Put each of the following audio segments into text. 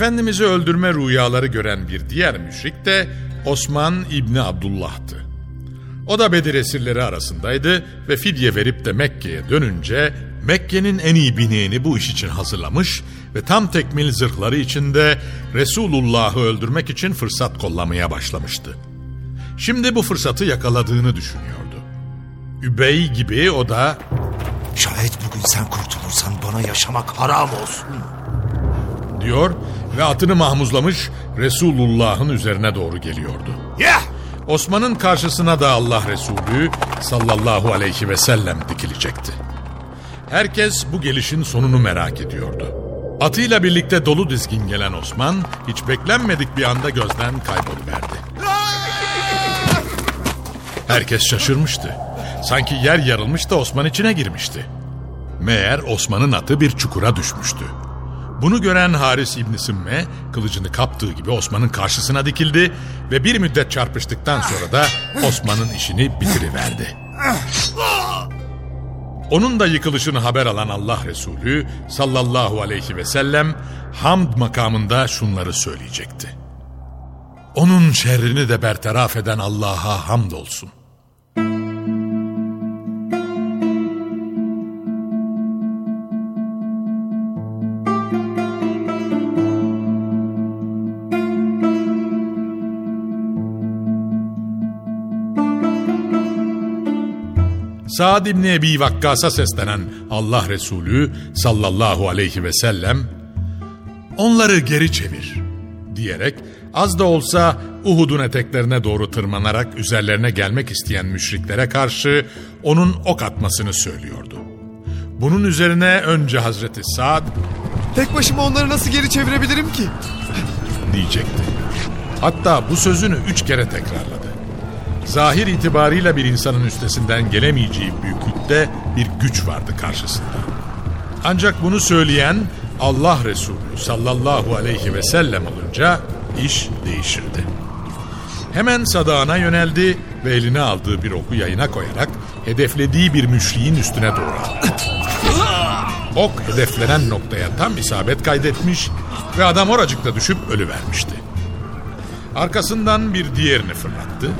Efendimiz'i öldürme rüyaları gören bir diğer müşrik de Osman İbni Abdullah'tı. O da Bedir esirleri arasındaydı ve fidye verip de Mekke'ye dönünce Mekke'nin en iyi bineğini bu iş için hazırlamış ve tam tekmil zırhları içinde Resulullah'ı öldürmek için fırsat kollamaya başlamıştı. Şimdi bu fırsatı yakaladığını düşünüyordu. Übey gibi o da Şayet bugün sen kurtulursan bana yaşamak haram olsun. Diyor ve atını mahmuzlamış Resulullah'ın üzerine doğru geliyordu. Ya! Osman'ın karşısına da Allah Resulü sallallahu aleyhi ve sellem dikilecekti. Herkes bu gelişin sonunu merak ediyordu. Atıyla birlikte dolu dizgin gelen Osman hiç beklenmedik bir anda gözden kayboluverdi. Herkes şaşırmıştı. Sanki yer yarılmış da Osman içine girmişti. Meğer Osman'ın atı bir çukura düşmüştü. Bunu gören Haris İbni Simme kılıcını kaptığı gibi Osman'ın karşısına dikildi ve bir müddet çarpıştıktan sonra da Osman'ın işini bitiriverdi. Onun da yıkılışını haber alan Allah Resulü sallallahu aleyhi ve sellem hamd makamında şunları söyleyecekti. Onun şerrini de bertaraf eden Allah'a hamdolsun. Sa'd İbni Ebi Vakkas'a seslenen Allah Resulü sallallahu aleyhi ve sellem onları geri çevir diyerek az da olsa Uhud'un eteklerine doğru tırmanarak üzerlerine gelmek isteyen müşriklere karşı onun ok atmasını söylüyordu. Bunun üzerine önce Hazreti Sa'd Tek başıma onları nasıl geri çevirebilirim ki? diyecekti. Hatta bu sözünü üç kere tekrarladı. Zahir itibarıyla bir insanın üstesinden gelemeyeceği büyüklükte bir güç vardı karşısında. Ancak bunu söyleyen Allah Resulü sallallahu aleyhi ve sellem olunca iş değişirdi. Hemen sadağına yöneldi ve eline aldığı bir oku yayına koyarak hedeflediği bir müşriğin üstüne doğru attı. Ok hedeflenen noktaya tam isabet kaydetmiş ve adam oracıkta düşüp ölüvermişti. Arkasından bir diğerini fırlattı.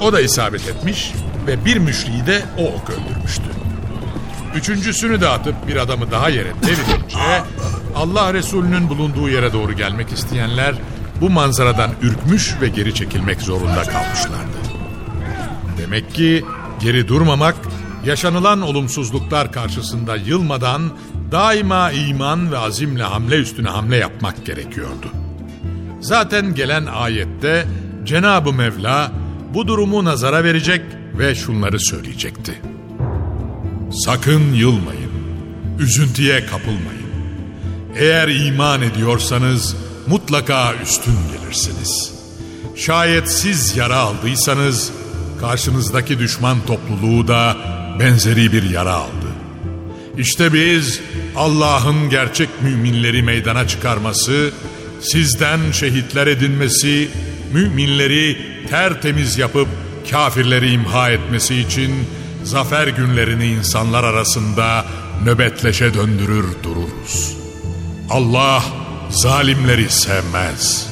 O da isabet etmiş ve bir müşriği de o ok öldürmüştü. Üçüncüsünü de atıp bir adamı daha yere devirince Allah Resulü'nün bulunduğu yere doğru gelmek isteyenler bu manzaradan ürkmüş ve geri çekilmek zorunda kalmışlardı. Demek ki geri durmamak, yaşanılan olumsuzluklar karşısında yılmadan daima iman ve azimle hamle üstüne hamle yapmak gerekiyordu. Zaten gelen ayette Cenab-ı Mevla bu durumu nazara verecek ve şunları söyleyecekti. Sakın yılmayın, üzüntüye kapılmayın. Eğer iman ediyorsanız mutlaka üstün gelirsiniz. Şayet siz yara aldıysanız karşınızdaki düşman topluluğu da benzeri bir yara aldı. İşte biz Allah'ın gerçek müminleri meydana çıkarması, sizden şehitler edinmesi, müminleri tertemiz yapıp kafirleri imha etmesi için zafer günlerini insanlar arasında nöbetleşe döndürür dururuz. Allah zalimleri sevmez.''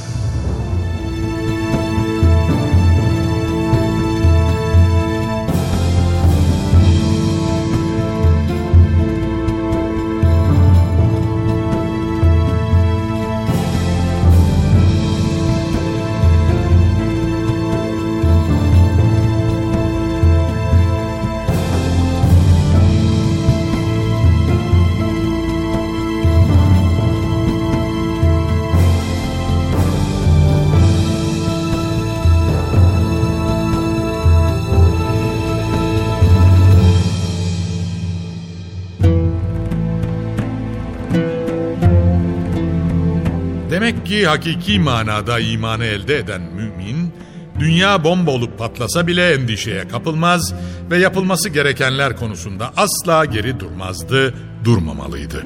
Demek ki hakiki manada imanı elde eden mümin, dünya bomba olup patlasa bile endişeye kapılmaz ve yapılması gerekenler konusunda asla geri durmazdı, durmamalıydı.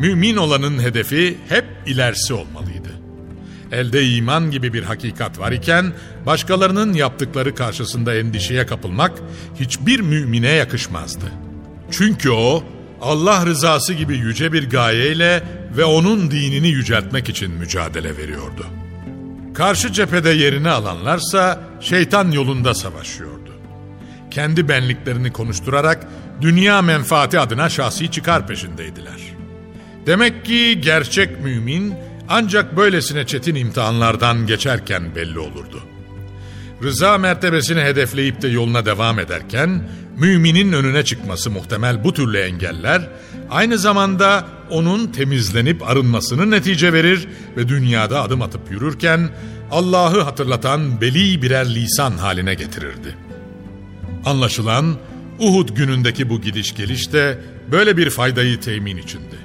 Mümin olanın hedefi hep ilerisi olmalıydı. Elde iman gibi bir hakikat var iken başkalarının yaptıkları karşısında endişeye kapılmak hiçbir mümine yakışmazdı. Çünkü o Allah rızası gibi yüce bir gayeyle ve onun dinini yüceltmek için mücadele veriyordu. Karşı cephede yerini alanlarsa şeytan yolunda savaşıyordu. Kendi benliklerini konuşturarak dünya menfaati adına şahsi çıkar peşindeydiler. Demek ki gerçek mümin ancak böylesine çetin imtihanlardan geçerken belli olurdu. Rıza mertebesini hedefleyip de yoluna devam ederken müminin önüne çıkması muhtemel bu türlü engeller aynı zamanda onun temizlenip arınmasını netice verir ve dünyada adım atıp yürürken Allah'ı hatırlatan beli birer lisan haline getirirdi. Anlaşılan Uhud günündeki bu gidiş geliş de böyle bir faydayı temin içindi.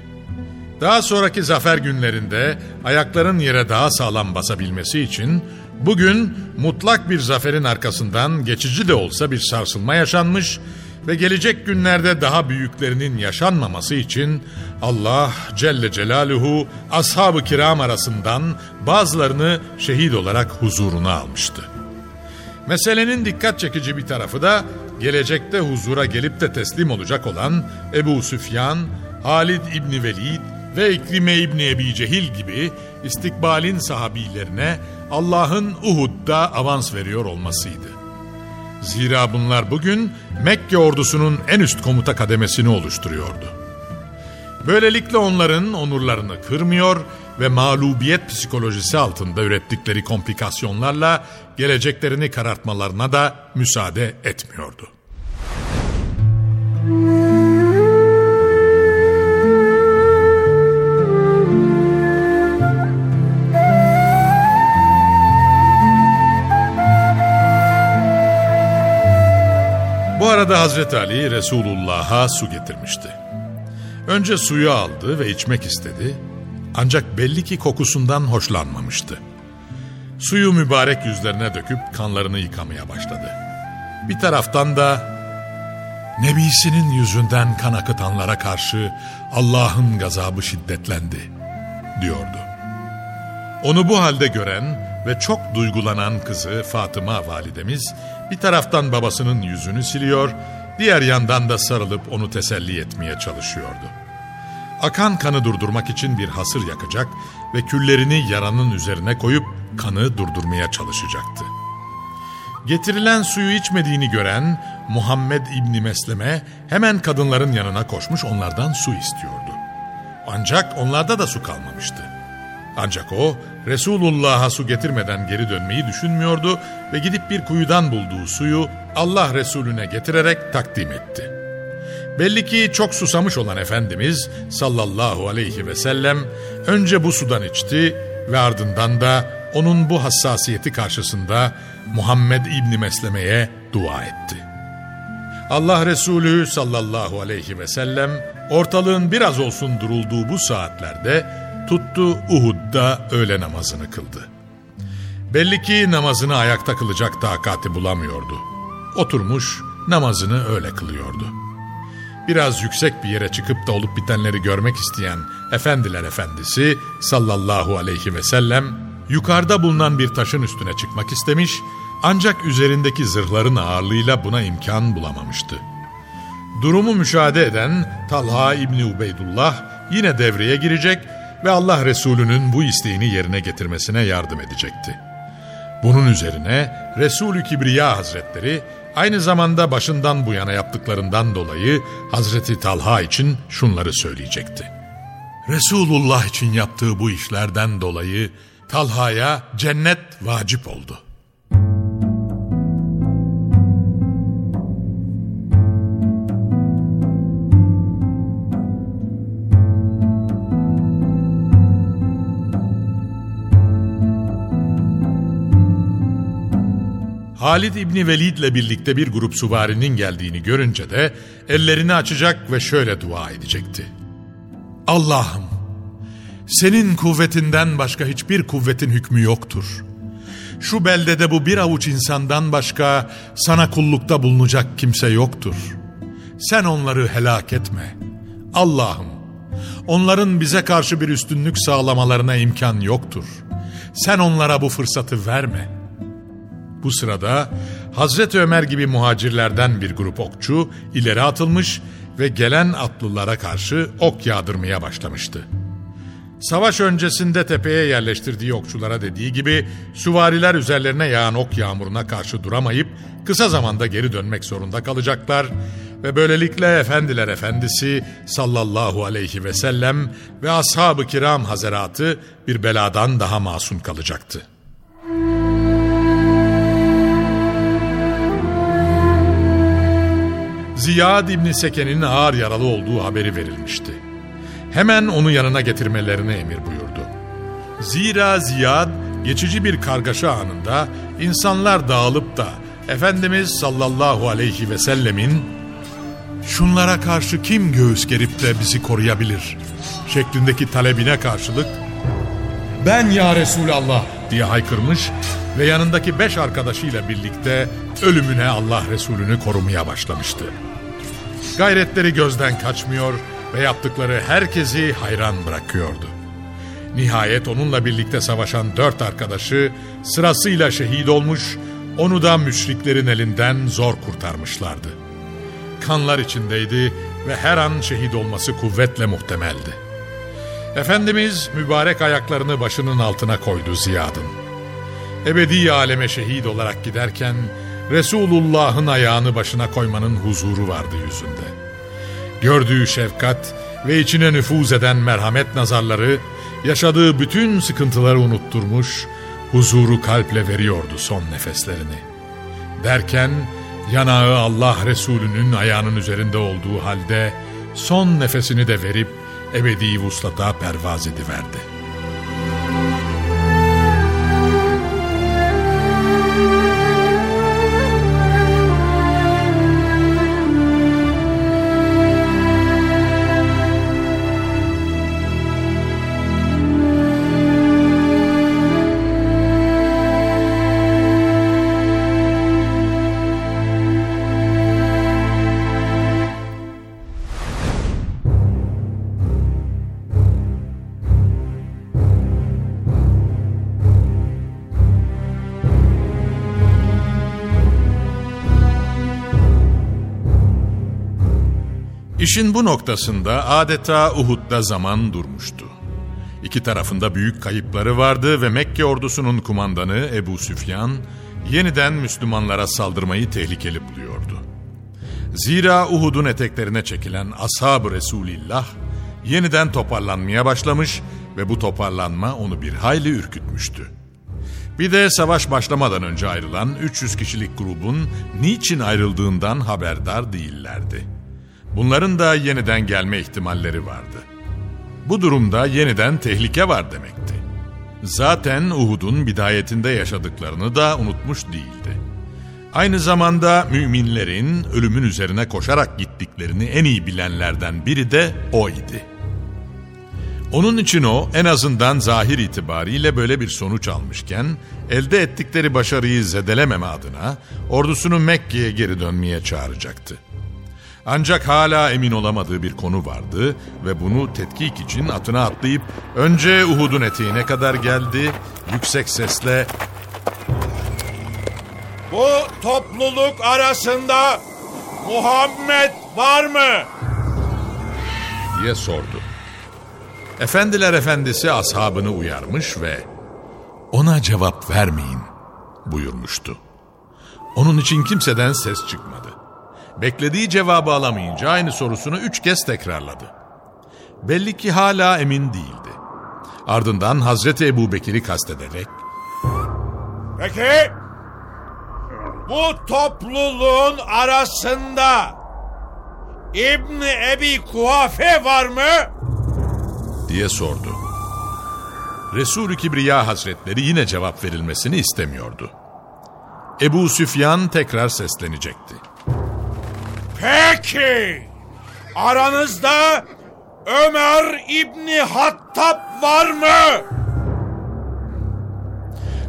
Daha sonraki zafer günlerinde ayakların yere daha sağlam basabilmesi için bugün mutlak bir zaferin arkasından geçici de olsa bir sarsılma yaşanmış ve gelecek günlerde daha büyüklerinin yaşanmaması için Allah Celle Celaluhu ashab-ı kiram arasından bazılarını şehit olarak huzuruna almıştı. Meselenin dikkat çekici bir tarafı da gelecekte huzura gelip de teslim olacak olan Ebu Süfyan, Halid İbni Velid ve İkrime İbni Ebi Cehil gibi istikbalin sahabilerine Allah'ın Uhud'da avans veriyor olmasıydı. Zira bunlar bugün Mekke ordusunun en üst komuta kademesini oluşturuyordu. Böylelikle onların onurlarını kırmıyor ve mağlubiyet psikolojisi altında ürettikleri komplikasyonlarla geleceklerini karartmalarına da müsaade etmiyordu. Arada Hazreti Ali Resulullah'a su getirmişti. Önce suyu aldı ve içmek istedi. Ancak belli ki kokusundan hoşlanmamıştı. Suyu mübarek yüzlerine döküp kanlarını yıkamaya başladı. Bir taraftan da Nebisinin yüzünden kan akıtanlara karşı Allah'ın gazabı şiddetlendi diyordu. Onu bu halde gören ve çok duygulanan kızı Fatıma validemiz bir taraftan babasının yüzünü siliyor, diğer yandan da sarılıp onu teselli etmeye çalışıyordu. Akan kanı durdurmak için bir hasır yakacak ve küllerini yaranın üzerine koyup kanı durdurmaya çalışacaktı. Getirilen suyu içmediğini gören Muhammed İbni Mesleme hemen kadınların yanına koşmuş onlardan su istiyordu. Ancak onlarda da su kalmamıştı. Ancak o Resulullah'a su getirmeden geri dönmeyi düşünmüyordu ve gidip bir kuyudan bulduğu suyu Allah Resulüne getirerek takdim etti. Belli ki çok susamış olan Efendimiz sallallahu aleyhi ve sellem önce bu sudan içti ve ardından da onun bu hassasiyeti karşısında Muhammed İbni Mesleme'ye dua etti. Allah Resulü sallallahu aleyhi ve sellem ortalığın biraz olsun durulduğu bu saatlerde tuttu Uhud'da öğle namazını kıldı. Belli ki namazını ayakta kılacak takati bulamıyordu. Oturmuş namazını öyle kılıyordu. biraz yüksek bir yere çıkıp da olup bitenleri görmek isteyen Efendiler Efendisi sallallahu aleyhi ve sellem yukarıda bulunan bir taşın üstüne çıkmak istemiş ancak üzerindeki zırhların ağırlığıyla buna imkan bulamamıştı. Durumu müşahede eden Talha İbni Ubeydullah yine devreye girecek ve Allah Resulü'nün bu isteğini yerine getirmesine yardım edecekti. Bunun üzerine Resulü Kibriya Hazretleri aynı zamanda başından bu yana yaptıklarından dolayı Hazreti Talha için şunları söyleyecekti. Resulullah için yaptığı bu işlerden dolayı Talha'ya cennet vacip oldu. Halid İbni Velid ile birlikte bir grup suvarinin geldiğini görünce de ellerini açacak ve şöyle dua edecekti. Allah'ım senin kuvvetinden başka hiçbir kuvvetin hükmü yoktur. Şu beldede bu bir avuç insandan başka sana kullukta bulunacak kimse yoktur. Sen onları helak etme. Allah'ım onların bize karşı bir üstünlük sağlamalarına imkan yoktur. Sen onlara bu fırsatı verme.'' Bu sırada Hazreti Ömer gibi muhacirlerden bir grup okçu ileri atılmış ve gelen atlılara karşı ok yağdırmaya başlamıştı. Savaş öncesinde tepeye yerleştirdiği okçulara dediği gibi süvariler üzerlerine yağan ok yağmuruna karşı duramayıp kısa zamanda geri dönmek zorunda kalacaklar ve böylelikle Efendiler Efendisi sallallahu aleyhi ve sellem ve ashab-ı kiram hazeratı bir beladan daha masum kalacaktı. Ziyad İbni Seken'in ağır yaralı olduğu haberi verilmişti. Hemen onu yanına getirmelerini emir buyurdu. Zira Ziyad geçici bir kargaşa anında insanlar dağılıp da Efendimiz sallallahu aleyhi ve sellemin şunlara karşı kim göğüs gerip de bizi koruyabilir şeklindeki talebine karşılık ben ya Resulallah diye haykırmış ve yanındaki beş arkadaşıyla birlikte ölümüne Allah Resulünü korumaya başlamıştı. Gayretleri gözden kaçmıyor ve yaptıkları herkesi hayran bırakıyordu. Nihayet onunla birlikte savaşan dört arkadaşı sırasıyla şehit olmuş, onu da müşriklerin elinden zor kurtarmışlardı. Kanlar içindeydi ve her an şehit olması kuvvetle muhtemeldi. Efendimiz mübarek ayaklarını başının altına koydu Ziyad'ın. Ebedi aleme şehit olarak giderken Resulullah'ın ayağını başına koymanın huzuru vardı yüzünde. Gördüğü şefkat ve içine nüfuz eden merhamet nazarları yaşadığı bütün sıkıntıları unutturmuş, huzuru kalple veriyordu son nefeslerini. Derken yanağı Allah Resulü'nün ayağının üzerinde olduğu halde son nefesini de verip ebedi vuslata pervaz ediverdi. İşin bu noktasında adeta Uhud'da zaman durmuştu. İki tarafında büyük kayıpları vardı ve Mekke ordusunun kumandanı Ebu Süfyan yeniden Müslümanlara saldırmayı tehlikeli buluyordu. Zira Uhud'un eteklerine çekilen ashab-ı Resulillah yeniden toparlanmaya başlamış ve bu toparlanma onu bir hayli ürkütmüştü. Bir de savaş başlamadan önce ayrılan 300 kişilik grubun niçin ayrıldığından haberdar değillerdi. Bunların da yeniden gelme ihtimalleri vardı. Bu durumda yeniden tehlike var demekti. Zaten Uhud'un bidayetinde yaşadıklarını da unutmuş değildi. Aynı zamanda müminlerin ölümün üzerine koşarak gittiklerini en iyi bilenlerden biri de o idi. Onun için o en azından zahir itibariyle böyle bir sonuç almışken elde ettikleri başarıyı zedelememe adına ordusunu Mekke'ye geri dönmeye çağıracaktı. Ancak hala emin olamadığı bir konu vardı ve bunu tetkik için atına atlayıp önce Uhud'un eteğine kadar geldi. Yüksek sesle Bu topluluk arasında Muhammed var mı? diye sordu. Efendiler efendisi ashabını uyarmış ve ona cevap vermeyin buyurmuştu. Onun için kimseden ses çıkmadı. Beklediği cevabı alamayınca aynı sorusunu üç kez tekrarladı. Belli ki hala emin değildi. Ardından Hazreti Ebu Bekir'i kastederek Peki bu topluluğun arasında İbni Ebi Kuhafe var mı? diye sordu. Resul-i Kibriya Hazretleri yine cevap verilmesini istemiyordu. Ebu Süfyan tekrar seslenecekti. Peki aranızda Ömer İbni Hattab var mı?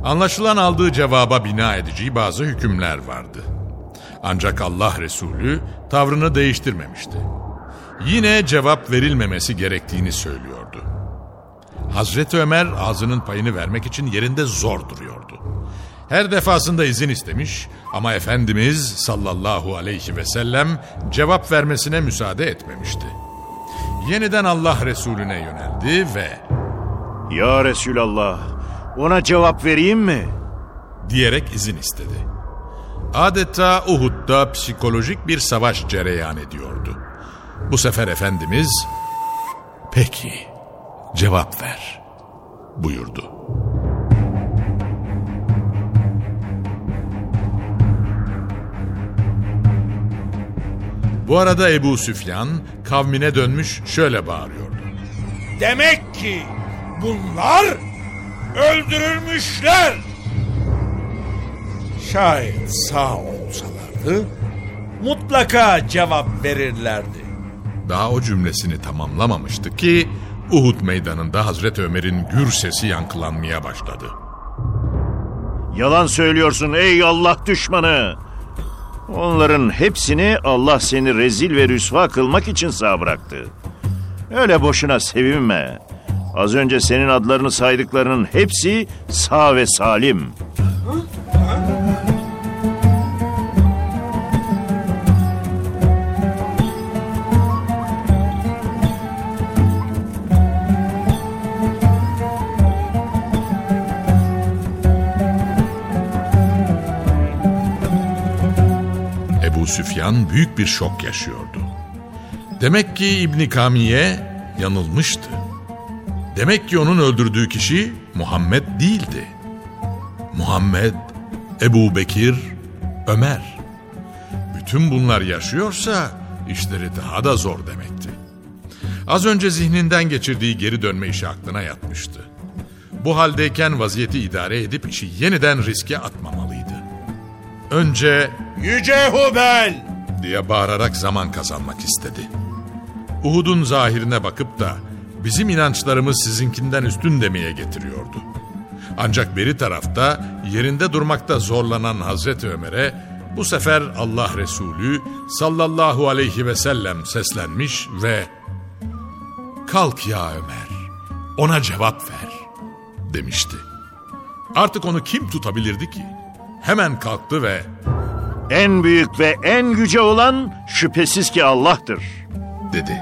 Anlaşılan aldığı cevaba bina edeceği bazı hükümler vardı. Ancak Allah Resulü tavrını değiştirmemişti. Yine cevap verilmemesi gerektiğini söylüyordu. Hazreti Ömer ağzının payını vermek için yerinde zor duruyordu. Her defasında izin istemiş ama Efendimiz sallallahu aleyhi ve sellem cevap vermesine müsaade etmemişti. Yeniden Allah Resulüne yöneldi ve Ya Resulallah, ona cevap vereyim mi? diyerek izin istedi. Adeta Uhud'da psikolojik bir savaş cereyan ediyordu. Bu sefer Efendimiz, peki cevap ver buyurdu. Bu arada Ebu Süfyan kavmine dönmüş şöyle bağırıyordu. Demek ki bunlar öldürülmüşler. Şayet sağ olsalardı mutlaka cevap verirlerdi. Daha o cümlesini tamamlamamıştı ki Uhud meydanında Hazreti Ömer'in gür sesi yankılanmaya başladı. Yalan söylüyorsun ey Allah düşmanı. Onların hepsini Allah seni rezil ve rüsva kılmak için sağ bıraktı. Öyle boşuna sevinme. Az önce senin adlarını saydıklarının hepsi sağ ve salim. Süfyan büyük bir şok yaşıyordu. Demek ki İbni Kamiye yanılmıştı. Demek ki onun öldürdüğü kişi Muhammed değildi. Muhammed, Ebu Bekir, Ömer. Bütün bunlar yaşıyorsa işleri daha da zor demekti. Az önce zihninden geçirdiği geri dönme işi aklına yatmıştı. Bu haldeyken vaziyeti idare edip işi yeniden riske atmamalıydı. Önce Yüce Hubel! diye bağırarak zaman kazanmak istedi. Uhud'un zahirine bakıp da bizim inançlarımız sizinkinden üstün demeye getiriyordu. Ancak beri tarafta yerinde durmakta zorlanan Hazreti Ömer'e bu sefer Allah Resulü sallallahu aleyhi ve sellem seslenmiş ve ''Kalk ya Ömer, ona cevap ver.'' demişti. Artık onu kim tutabilirdi ki? Hemen kalktı ve En büyük ve en yüce olan şüphesiz ki Allah'tır. dedi.